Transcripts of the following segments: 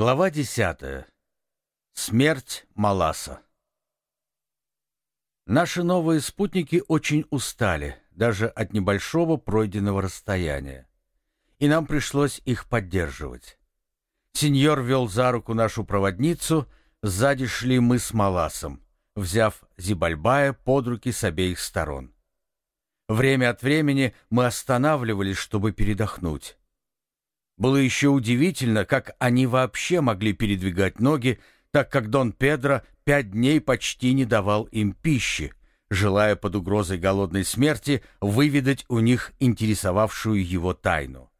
Глава десятая. Смерть Маласа. Наши новые спутники очень устали, даже от небольшого пройденного расстояния. И нам пришлось их поддерживать. Сеньор вел за руку нашу проводницу, сзади шли мы с Маласом, взяв Зибальбая под руки с обеих сторон. Время от времени мы останавливались, чтобы передохнуть. Было еще удивительно, как они вообще могли передвигать ноги, так как Дон Педро пять дней почти не давал им пищи, желая под угрозой голодной смерти выведать у них интересовавшую его тайну.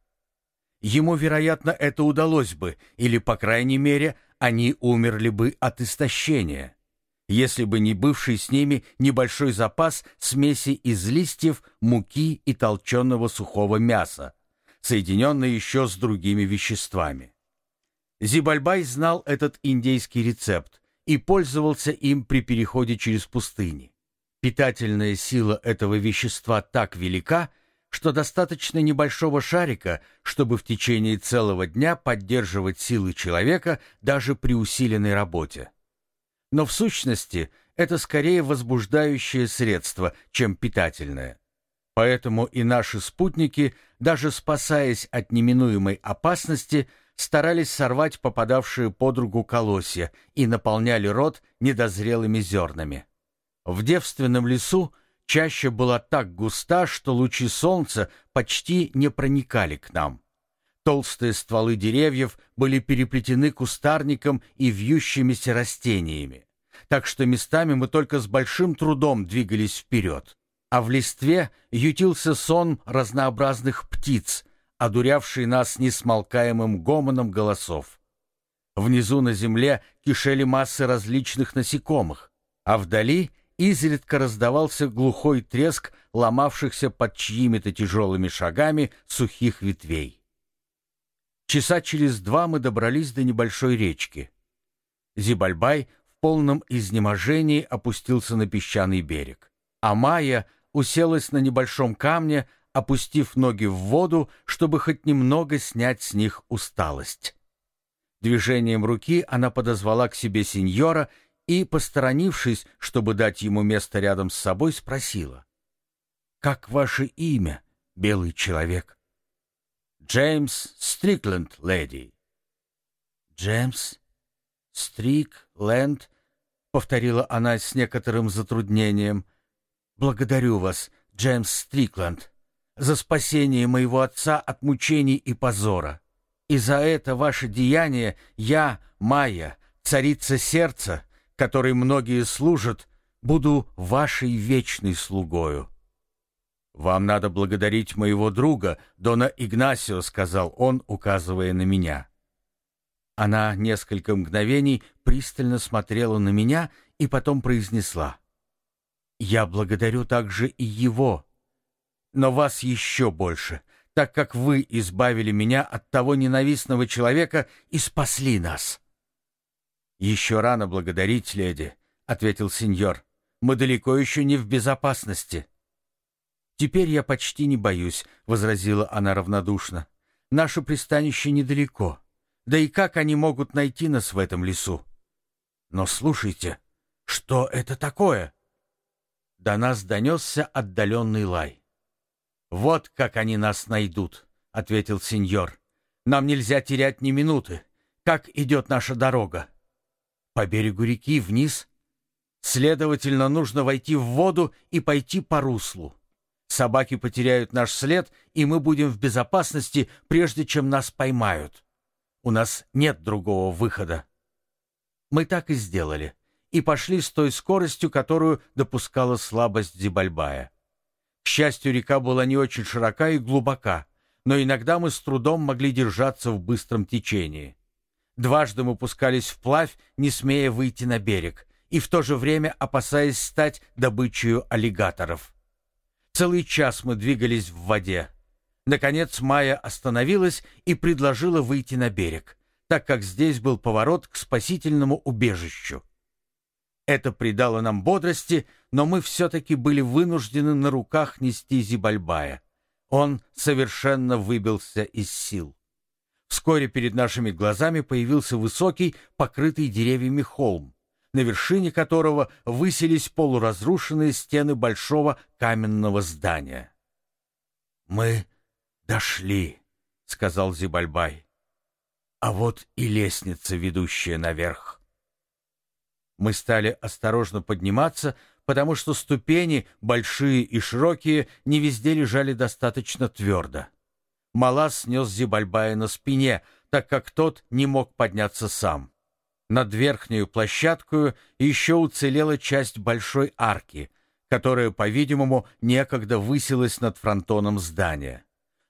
Ему, вероятно, это удалось бы, или, по крайней мере, они умерли бы от истощения, если бы не бывший с ними небольшой запас смеси из листьев, муки и толченого сухого мяса, соединенный еще с другими веществами. Зибальбай знал этот индейский рецепт и пользовался им при переходе через пустыни. Питательная сила этого вещества так велика, что достаточно небольшого шарика, чтобы в течение целого дня поддерживать силы человека даже при усиленной работе. Но в сущности это скорее возбуждающее средство, чем питательное. Поэтому и наши спутники, даже спасаясь от неминуемой опасности, старались сорвать попадавшие под руку колосья и наполняли рот недозрелыми зернами. В девственном лесу чаще была так густа, что лучи солнца почти не проникали к нам. Толстые стволы деревьев были переплетены кустарником и вьющимися растениями, так что местами мы только с большим трудом двигались вперед а в листве ютился сон разнообразных птиц, одурявший нас несмолкаемым гомоном голосов. Внизу на земле кишели массы различных насекомых, а вдали изредка раздавался глухой треск ломавшихся под чьими-то тяжелыми шагами сухих ветвей. Часа через два мы добрались до небольшой речки. Зибальбай в полном изнеможении опустился на песчаный берег, а Майя — уселась на небольшом камне, опустив ноги в воду, чтобы хоть немного снять с них усталость. Движением руки она подозвала к себе сеньора и, посторонившись, чтобы дать ему место рядом с собой, спросила. «Как ваше имя, белый человек?» «Джеймс Стрикленд, леди». «Джеймс Стрикленд», — повторила она с некоторым затруднением, — Благодарю вас, Джеймс Стрикланд, за спасение моего отца от мучений и позора. И за это ваше деяние я, Майя, царица сердца, которой многие служат, буду вашей вечной слугою. «Вам надо благодарить моего друга, Дона Игнасио», — сказал он, указывая на меня. Она несколько мгновений пристально смотрела на меня и потом произнесла. Я благодарю также и его, но вас еще больше, так как вы избавили меня от того ненавистного человека и спасли нас. Еще рано благодарить, леди, ответил сеньор. Мы далеко еще не в безопасности. Теперь я почти не боюсь, возразила она равнодушно. Наше пристанище недалеко. Да и как они могут найти нас в этом лесу? Но слушайте, что это такое? До нас донесся отдаленный лай. «Вот как они нас найдут», — ответил сеньор. «Нам нельзя терять ни минуты. Как идет наша дорога?» «По берегу реки вниз. Следовательно, нужно войти в воду и пойти по руслу. Собаки потеряют наш след, и мы будем в безопасности, прежде чем нас поймают. У нас нет другого выхода». Мы так и сделали и пошли с той скоростью, которую допускала слабость Зибальбая. К счастью, река была не очень широка и глубока, но иногда мы с трудом могли держаться в быстром течении. Дважды мы пускались вплавь, не смея выйти на берег, и в то же время опасаясь стать добычей аллигаторов. Целый час мы двигались в воде. Наконец Майя остановилась и предложила выйти на берег, так как здесь был поворот к спасительному убежищу. Это придало нам бодрости, но мы все-таки были вынуждены на руках нести Зибальбая. Он совершенно выбился из сил. Вскоре перед нашими глазами появился высокий, покрытый деревьями холм, на вершине которого высились полуразрушенные стены большого каменного здания. «Мы дошли», — сказал Зибальбай. «А вот и лестница, ведущая наверх». Мы стали осторожно подниматься, потому что ступени, большие и широкие, не везде лежали достаточно твердо. Малас снес Зибальбая на спине, так как тот не мог подняться сам. Над верхнюю площадку еще уцелела часть большой арки, которая, по-видимому, некогда высилась над фронтоном здания.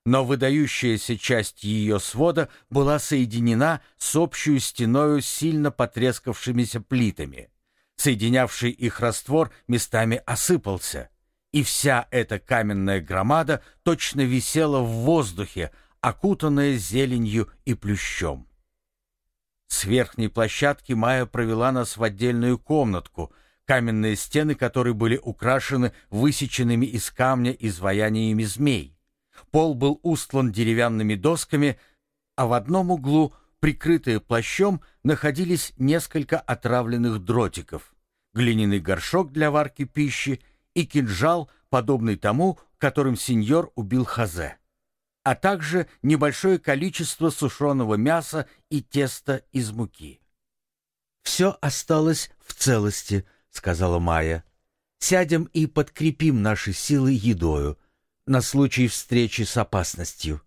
Но выдающаяся часть ее свода была соединена с общей стеною сильно потрескавшимися плитами. Соединявший их раствор местами осыпался — и вся эта каменная громада точно висела в воздухе, окутанная зеленью и плющом. С верхней площадки Майя провела нас в отдельную комнатку, каменные стены которой были украшены высеченными из камня изваяниями змей. Пол был устлан деревянными досками, а в одном углу, прикрытые плащом, находились несколько отравленных дротиков, глиняный горшок для варки пищи и кинжал, подобный тому, которым сеньор убил Хазе, а также небольшое количество сушеного мяса и теста из муки. «Все осталось в целости», — сказала Майя. «Сядем и подкрепим наши силы едою на случай встречи с опасностью».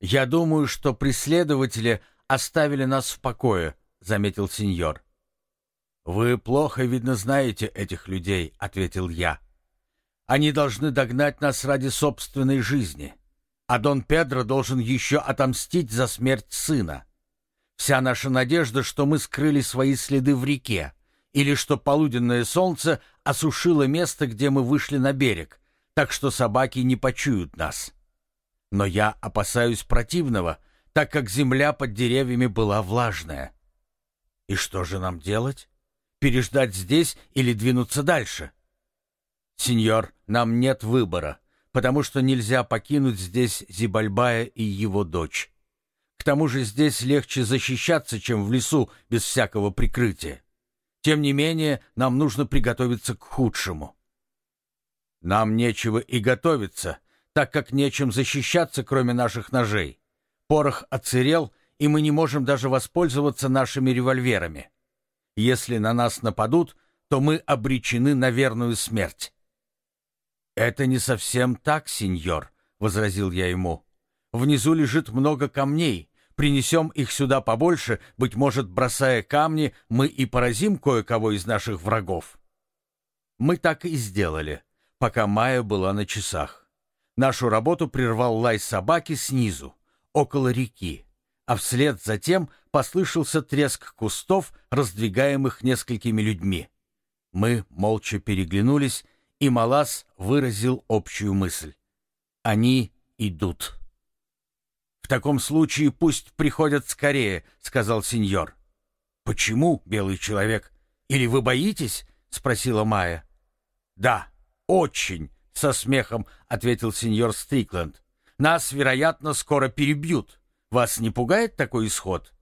«Я думаю, что преследователи оставили нас в покое», — заметил сеньор. «Вы плохо, видно, знаете этих людей», — ответил я. «Они должны догнать нас ради собственной жизни, а Дон Педро должен еще отомстить за смерть сына. Вся наша надежда, что мы скрыли свои следы в реке, или что полуденное солнце осушило место, где мы вышли на берег, так что собаки не почуют нас. Но я опасаюсь противного, так как земля под деревьями была влажная. И что же нам делать?» переждать здесь или двинуться дальше? Сеньор, нам нет выбора, потому что нельзя покинуть здесь Зибальбая и его дочь. К тому же здесь легче защищаться, чем в лесу без всякого прикрытия. Тем не менее, нам нужно приготовиться к худшему. Нам нечего и готовиться, так как нечем защищаться, кроме наших ножей. Порох отсырел, и мы не можем даже воспользоваться нашими револьверами. Если на нас нападут, то мы обречены на верную смерть. «Это не совсем так, сеньор», — возразил я ему. «Внизу лежит много камней. Принесем их сюда побольше, быть может, бросая камни, мы и поразим кое-кого из наших врагов». Мы так и сделали, пока Майя была на часах. Нашу работу прервал лай собаки снизу, около реки а вслед за тем послышался треск кустов, раздвигаемых несколькими людьми. Мы молча переглянулись, и Малас выразил общую мысль. «Они идут». «В таком случае пусть приходят скорее», — сказал сеньор. «Почему, белый человек? Или вы боитесь?» — спросила Майя. «Да, очень», — со смехом ответил сеньор Стрикленд. «Нас, вероятно, скоро перебьют». Вас не пугает такой исход?